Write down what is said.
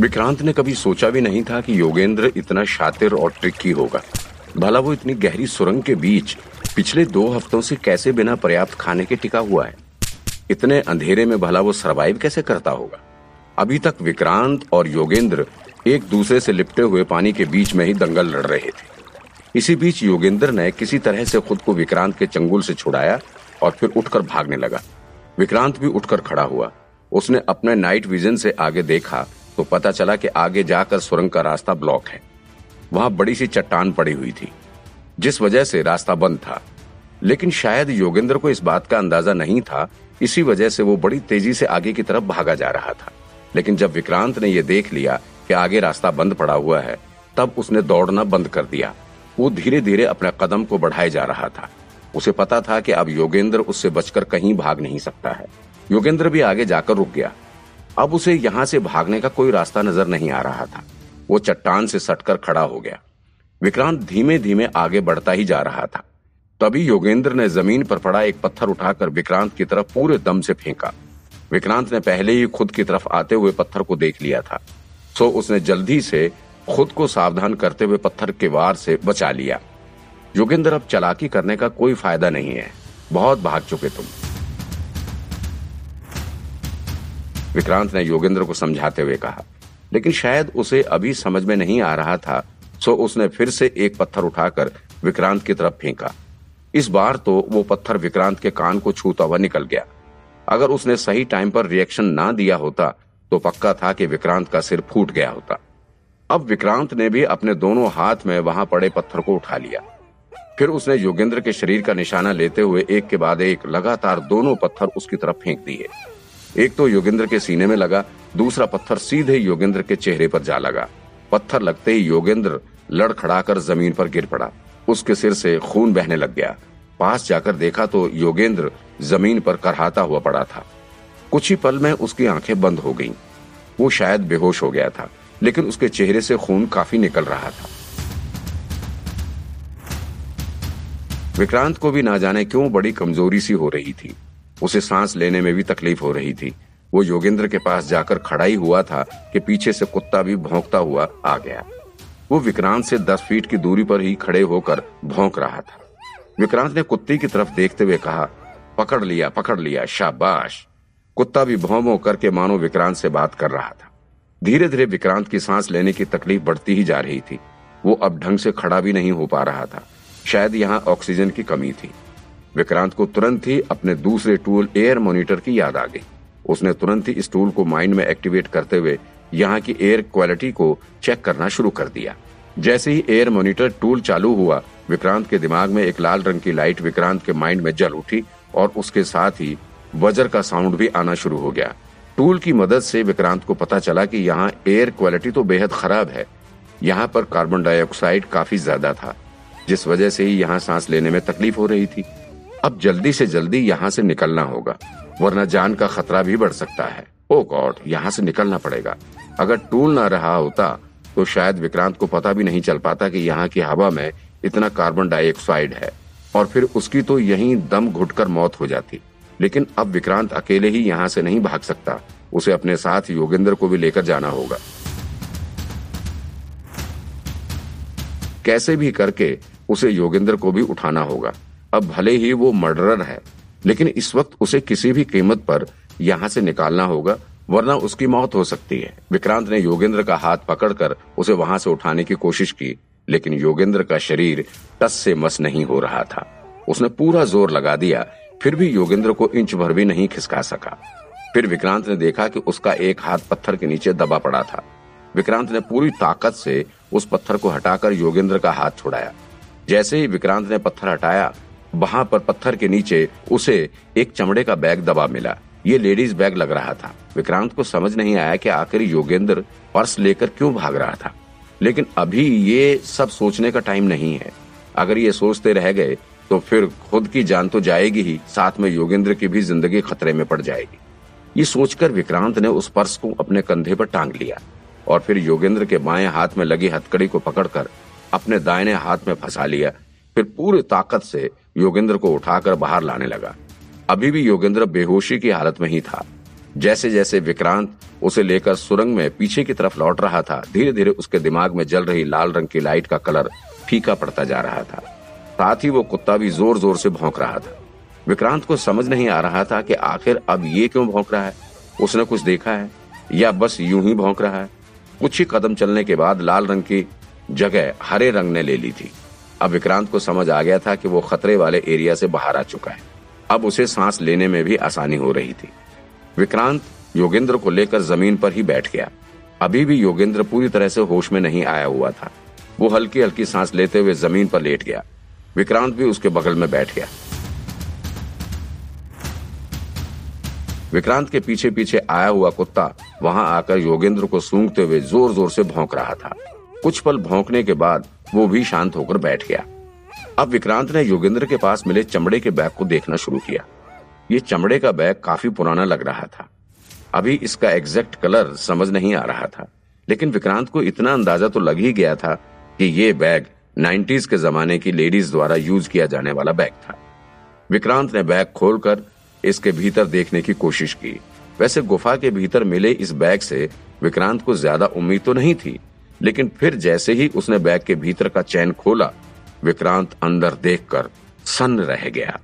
विक्रांत ने कभी सोचा भी नहीं था कि योगेंद्र इतना शातिर और ट्रिकी होगा। भला वो इतनी गहरी सुरंग के बीच पिछले दो हफ्तों से कैसे बिना पर्याप्त खाने के टिका हुआ है? इतने अंधेरे में भला वो सरवाइव कैसे करता होगा? अभी तक विक्रांत और योगेंद्र एक दूसरे से लिपटे हुए पानी के बीच में ही दंगल लड़ रहे थे। इसी बीच योगेंद्र ने किसी तरह से खुद को विक्रांत के चंगुल से छुड़ाया और फिर उठकर भागने लगा। विक्रांत भी उठकर खड़ा हुआ। उसने अपने नाइट विजन से आगे देखा तो पता चला कि आगे जाकर सुरंग का रास्ता ब्लॉक है। वहाँ बड़ी सी चट्टान पड़ी हुई थी, जिस वजह से रास्ता बंद था। लेकिन शायद योगेंद्र को इस बात का अंदाज़ा नहीं था, इसी वजह से वो बड़ी तेज़ी से आगे की तरफ़ भागा जा रहा था। लेकिन जब विक्रांत ने यह देख लिया कि आगे रास्ता बंद पड़ा हुआ है, तब उसने दौड़ना बंद कर दिया। वो धीरे धीरे अपने कदम को बढ़ाए जा रहा था। उसे पता था कि अब योगेंद्र उससे बचकर कहीं भाग नहीं सकता है। योगेंद्र भी आगे जाकर रुक गया। अब उसे यहाँ से भागने का कोई रास्ता नज़र नहीं आ रहा था। वो चट्टान से सटकर खड़ा हो गया। विक्रांत धीमे धीमे आगे बढ़ता ही जा रहा था। तभी योगेंद्र ने ज़मीन पर पड़ा एक पत्थर उठाकर विक्रांत की तरफ़ पूरे दम से फेंका। विक्रांत ने पहले ही खुद की तरफ़ आते हुए पत्थर को देख लिया था। सो उसने जल्दी से खुद को सावधान करते हुए पत्थर के वार से बचा लिया। योगेंद्र अब चलाकी करने का कोई फ़ायदा नहीं है। बहुत भाग चुके तुम। विक्रांत ने योगेंद्र को समझाते हुए कहा, लेकिन शायद उसे अभी समझ में नहीं आ रहा था, सो उसने फिर से एक पत्थर उठाकर विक्रांत की तरफ़ फेंका। इस बार तो वो पत्थर विक्रांत के कान को छूता हुआ निकल गया। अगर उसने सही टाइम पर रिएक्शन ना दिया होता तो पक्का था कि विक्रांत का सिर फूट गया होता। अब विक्रांत ने भी अपने दोनों हाथ में वहाँ पड़े पत्थर को उठा लिया। फिर उसने योगेंद्र के शरीर का निशाना लेते हुए एक के बाद एक लगातार दोनों पत्थर उसकी तरफ़ फेंक दिए। एक तो योगेंद्र के सीने में लगा, दूसरा पत्थर सीधे योगेंद्र के चेहरे पर जा लगा। पत्थर लगते ही योगेंद्र लड़खड़ाकर ज़मीन पर गिर पड़ा। उसके सिर से खून बहने लग गया। पास जाकर देखा तो योगेंद्र ज़मीन पर करहाता हुआ पड़ा था। कुछ ही पल में उसकी आँखें बंद हो गईं। वो शायद बेहोश हो गया था, लेकिन उसके चेहरे से खून काफ़ी निकल रहा था। विक्रांत को भी ना जाने क्यों बड़ी कमज़ोरी सी हो रही थी। उसे सांस लेने में भी तकलीफ़ हो रही थी। वो योगेंद्र के पास जाकर खड़ा ही हुआ था कि पीछे से कुत्ता भी भौंकता हुआ आ गया। वो विक्रांत से दस फीट की दूरी पर ही खड़े होकर भौंक रहा था। विक्रांत ने कुत्ते की तरफ़ देखते हुए कहा, पकड़ लिया पकड़ लिया, शाबाश! कुत्ता भी भौं भौं करके मानो विक्रांत से बात कर रहा था। धीरे धीरे विक्रांत की सांस लेने की तकलीफ़ बढ़ती ही जा रही थी। वो अब ढंग से खड़ा भी नहीं हो पा रहा था। शायद यहाँ ऑक्सीजन की कमी थी। विक्रांत को तुरंत ही अपने दूसरे टूल एयर मॉनिटर की याद आ गई। उसने तुरंत ही इस टूल को माइंड में एक्टिवेट करते हुए यहाँ की एयर क्वालिटी को चेक करना शुरू कर दिया। जैसे ही एयर मॉनिटर टूल चालू हुआ, विक्रांत के दिमाग में एक लाल रंग की लाइट विक्रांत के माइंड में जल उठी और उसके साथ ही वजर का साउंड भी आना शुरू हो गया। टूल की मदद से विक्रांत को पता चला कि यहाँ एयर क्वालिटी तो बेहद खराब है। यहाँ पर कार्बन डाइऑक्साइड काफ़ी ज़्यादा था, जिस वजह से ही यहाँ सांस लेने में तकलीफ़ हो रही थी। अब जल्दी से जल्दी यहाँ से निकलना होगा, वरना जान का खतरा भी बढ़ सकता है। ओ गॉड, यहाँ से निकलना पड़ेगा। अगर टूल ना रहा होता तो शायद विक्रांत को पता भी नहीं चल पाता कि यहाँ की हवा में इतना कार्बन डाइऑक्साइड है, और फिर उसकी तो यहीं दम घुटकर मौत हो जाती। लेकिन अब विक्रांत अकेले ही यहाँ से नहीं भाग सकता, उसे अपने साथ योगेंद्र को भी लेकर जाना होगा। कैसे भी करके उसे योगेंद्र को भी उठाना होगा। अब भले ही वो मर्डरर है, लेकिन इस वक्त उसे किसी भी कीमत पर यहाँ से निकालना होगा, वरना उसकी मौत हो सकती है। विक्रांत ने योगेंद्र का हाथ पकड़कर उसे वहाँ से उठाने की कोशिश की, लेकिन योगेंद्र का शरीर टस से मस नहीं हो रहा था। उसने पूरा ज़ोर लगा दिया, फिर भी योगेंद्र को इंच भर भी नहीं खिसका सका। फिर विक्रांत ने देखा कि उसका एक हाथ पत्थर के नीचे दबा पड़ा था। विक्रांत ने पूरी ताकत से उस पत्थर को हटाकर योगेंद्र का हाथ छुड़ाया। जैसे ही विक्रांत ने पत्थर हटाया वहाँ पर पत्थर के नीचे उसे एक चमड़े का बैग दबा मिला। ये लेडीज़ बैग लग रहा था। विक्रांत को समझ नहीं आया कि आखिर योगेंद्र पर्स लेकर क्यों भाग रहा था। लेकिन अभी ये सब सोचने का टाइम नहीं है। अगर ये सोचते रह गए तो फिर खुद की जान तो जाएगी ही, साथ में योगेंद्र की भी ज़िंदगी खतरे में पड़ जाएगी। ये सोचकर विक्रांत ने उस पर्स को अपने कंधे पर टांग लिया और फिर योगेंद्र के बाएँ हाथ में लगी हथकड़ी को पकड़कर अपने दाहिने हाथ में फंसा लिया। फिर पूरी ताकत से योगेंद्र को उठाकर बाहर लाने लगा। अभी भी योगेंद्र बेहोशी की हालत में ही था। जैसे जैसे विक्रांत उसे लेकर सुरंग में पीछे की तरफ़ लौट रहा था धीरे धीरे उसके दिमाग में जल रही लाल रंग की लाइट का कलर फीका पड़ता जा रहा था। साथ ही वो कुत्ता भी ज़ोर ज़ोर से भौंक रहा था। विक्रांत को समझ नहीं आ रहा था कि आखिर अब ये क्यों भौंक रहा है? उसने कुछ देखा है? या बस यूँ ही भौंक रहा है? कुछ ही कदम चलने के बाद लाल रंग की जगह हरे रंग ने ले ली थी। अब विक्रांत को समझ आ गया था कि वो खतरे वाले एरिया से बाहर आ चुका है। अब उसे सांस लेने में भी आसानी हो रही थी। विक्रांत योगेंद्र को लेकर ज़मीन पर ही बैठ गया। अभी भी योगेंद्र पूरी तरह से होश में नहीं आया हुआ था। वो हल्की हल्की सांस लेते हुए ज़मीन पर लेट गया। विक्रांत भी उसके बगल में बैठ गया। विक्रांत के पीछे पीछे आया हुआ कुत्ता वहाँ आकर योगेंद्र को सूंघते हुए ज़ोर ज़ोर से भौंक रहा था। कुछ पल भौंकने के बाद वो भी शांत होकर बैठ गया। अब विक्रांत ने योगेंद्र के पास मिले चमड़े के बैग को देखना शुरू किया। ये चमड़े का बैग काफ़ी पुराना लग रहा था। अभी इसका एग्जैक्ट कलर समझ नहीं आ रहा था। लेकिन विक्रांत को इतना अंदाज़ा तो लग ही गया था कि ये बैग 90s के जमाने की लेडीज़ द्वारा यूज़ किया जाने वाला बैग था। विक्रांत ने बैग खोलकर इसके भीतर देखने की कोशिश की। वैसे गुफा के भीतर मिले इस बैग से विक्रांत को ज़्यादा उम्मीद तो नहीं थी लेकिन फिर जैसे ही उसने बैग के भीतर का चैन खोला, विक्रांत अंदर देखकर सन्न रह गया।